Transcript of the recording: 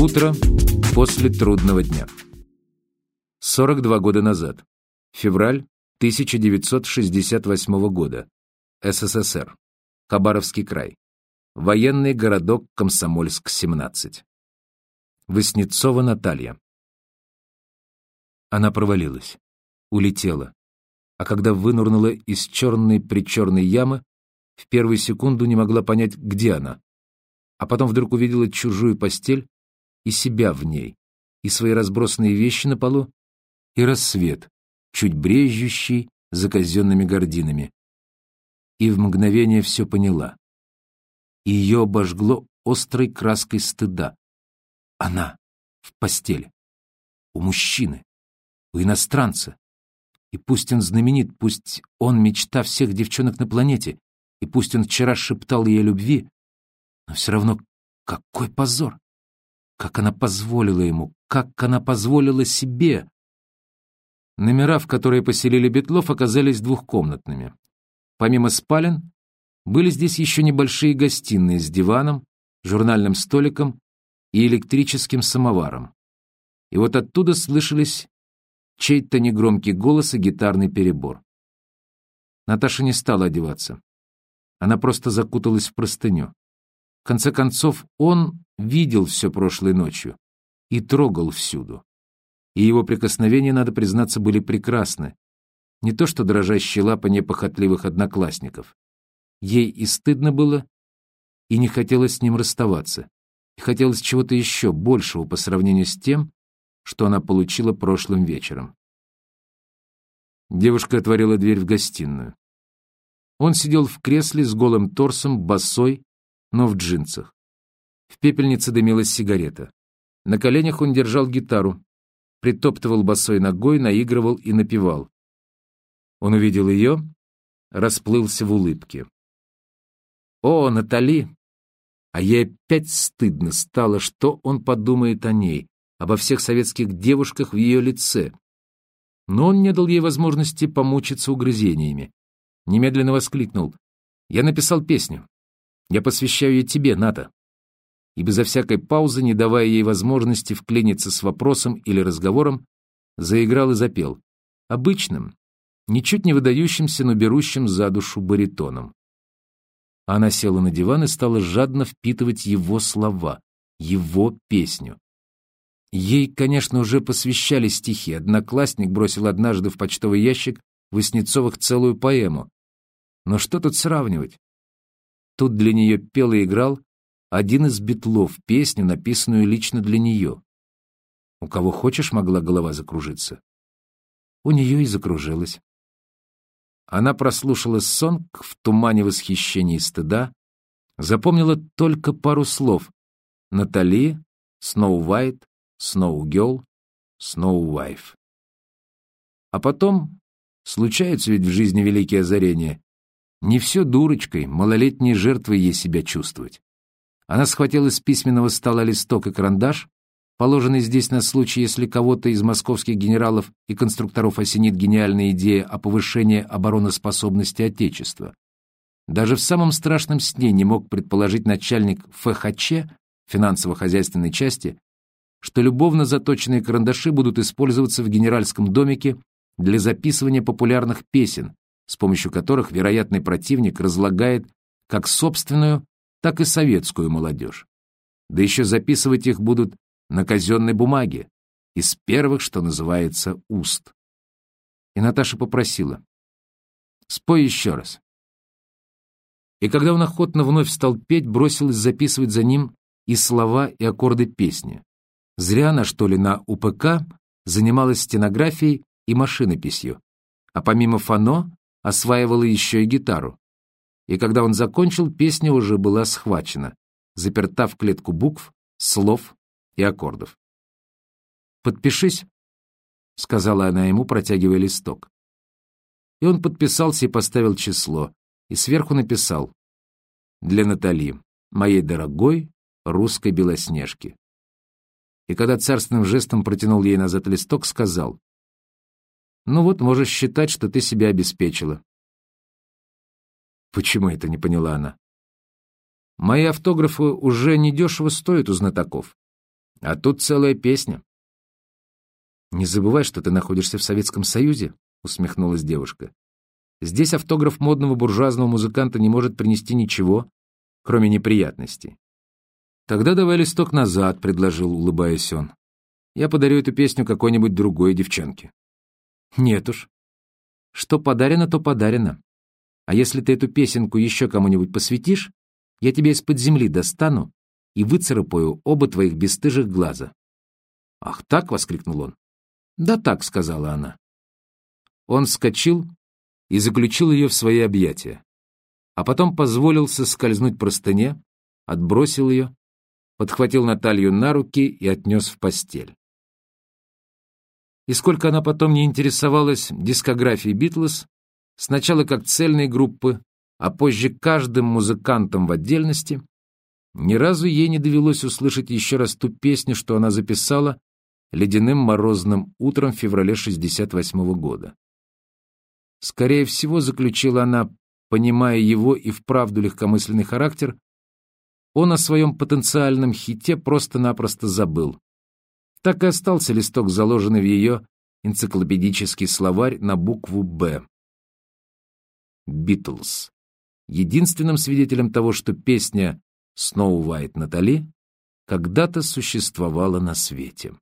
Утро после трудного дня. 42 года назад. Февраль 1968 года. СССР. Хабаровский край. Военный городок Комсомольск-17. Воснецова Наталья. Она провалилась, улетела, а когда вынурнула из черной-причерной ямы, в первую секунду не могла понять, где она, а потом вдруг увидела чужую постель и себя в ней, и свои разбросанные вещи на полу, и рассвет, чуть брежущий за казенными гординами. И в мгновение все поняла. Ее обожгло острой краской стыда. Она в постели. У мужчины. У иностранца. И пусть он знаменит, пусть он мечта всех девчонок на планете, и пусть он вчера шептал ей о любви, но все равно какой позор! Как она позволила ему, как она позволила себе! Номера, в которые поселили Бетлов, оказались двухкомнатными. Помимо спален, были здесь еще небольшие гостиные с диваном, журнальным столиком и электрическим самоваром. И вот оттуда слышались чей-то негромкий голос и гитарный перебор. Наташа не стала одеваться. Она просто закуталась в простыню. В конце концов, он видел все прошлой ночью и трогал всюду. И его прикосновения, надо признаться, были прекрасны. Не то что дрожащие лапы непохотливых одноклассников. Ей и стыдно было, и не хотелось с ним расставаться и хотелось чего-то еще большего по сравнению с тем, что она получила прошлым вечером. Девушка отворила дверь в гостиную. Он сидел в кресле с голым торсом, босой, но в джинсах. В пепельнице дымилась сигарета. На коленях он держал гитару, притоптывал босой ногой, наигрывал и напевал. Он увидел ее, расплылся в улыбке. «О, Натали!» А ей опять стыдно стало, что он подумает о ней, обо всех советских девушках в ее лице. Но он не дал ей возможности помучиться угрызениями. Немедленно воскликнул. «Я написал песню. Я посвящаю ее тебе, Ната». И безо всякой паузы, не давая ей возможности вклиниться с вопросом или разговором, заиграл и запел. Обычным, ничуть не выдающимся, но берущим за душу баритоном. Она села на диван и стала жадно впитывать его слова, его песню. Ей, конечно, уже посвящали стихи. Одноклассник бросил однажды в почтовый ящик Васнецовых целую поэму. Но что тут сравнивать? Тут для нее пел и играл один из битлов, песню, написанную лично для нее. У кого хочешь, могла голова закружиться. У нее и закружилась. Она прослушала сонг в тумане восхищения и стыда, запомнила только пару слов «Натали», «Сноу Вайт», «Сноу Гелл», «Сноу Вайф». А потом, случаются ведь в жизни великие озарения, не все дурочкой, малолетней жертвой ей себя чувствовать. Она схватила с письменного стола листок и карандаш, положенный здесь на случай, если кого-то из московских генералов и конструкторов осенит гениальная идея о повышении обороноспособности Отечества. Даже в самом страшном сне не мог предположить начальник ФХЧ, финансово-хозяйственной части, что любовно заточенные карандаши будут использоваться в генеральском домике для записывания популярных песен, с помощью которых вероятный противник разлагает как собственную, так и советскую молодежь. Да еще записывать их будут на казенной бумаге, из первых, что называется, уст. И Наташа попросила, «Спой еще раз». И когда он охотно вновь стал петь, бросилась записывать за ним и слова, и аккорды песни. Зря она, что ли, на УПК занималась стенографией и машинописью, а помимо фано осваивала еще и гитару. И когда он закончил, песня уже была схвачена, заперта в клетку букв, слов и аккордов. «Подпишись», — сказала она ему, протягивая листок. И он подписался и поставил число, и сверху написал «Для Натали, моей дорогой русской белоснежки». И когда царственным жестом протянул ей назад листок, сказал «Ну вот, можешь считать, что ты себя обеспечила. Почему это не поняла она? Мои автографы уже недешево стоят у знатоков. А тут целая песня. «Не забывай, что ты находишься в Советском Союзе», — усмехнулась девушка. «Здесь автограф модного буржуазного музыканта не может принести ничего, кроме неприятностей». «Тогда давай листок назад», — предложил, улыбаясь он. «Я подарю эту песню какой-нибудь другой девчонке». «Нет уж. Что подарено, то подарено. А если ты эту песенку еще кому-нибудь посвятишь, я тебя из-под земли достану и выцарапаю оба твоих бесстыжих глаза». «Ах так!» — воскликнул он. «Да так», — сказала она. Он вскочил и заключил ее в свои объятия, а потом позволил соскользнуть простыне, отбросил ее, подхватил Наталью на руки и отнес в постель. И сколько она потом не интересовалась дискографией «Битлз», сначала как цельной группы, а позже каждым музыкантом в отдельности, ни разу ей не довелось услышать еще раз ту песню, что она записала ледяным морозным утром в феврале 68 -го года. Скорее всего, заключила она, понимая его и вправду легкомысленный характер, он о своем потенциальном хите просто-напросто забыл. Так и остался листок, заложенный в ее энциклопедический словарь на букву «Б». «Битлз». Единственным свидетелем того, что песня «Сноу Вайт Натали» когда-то существовала на свете.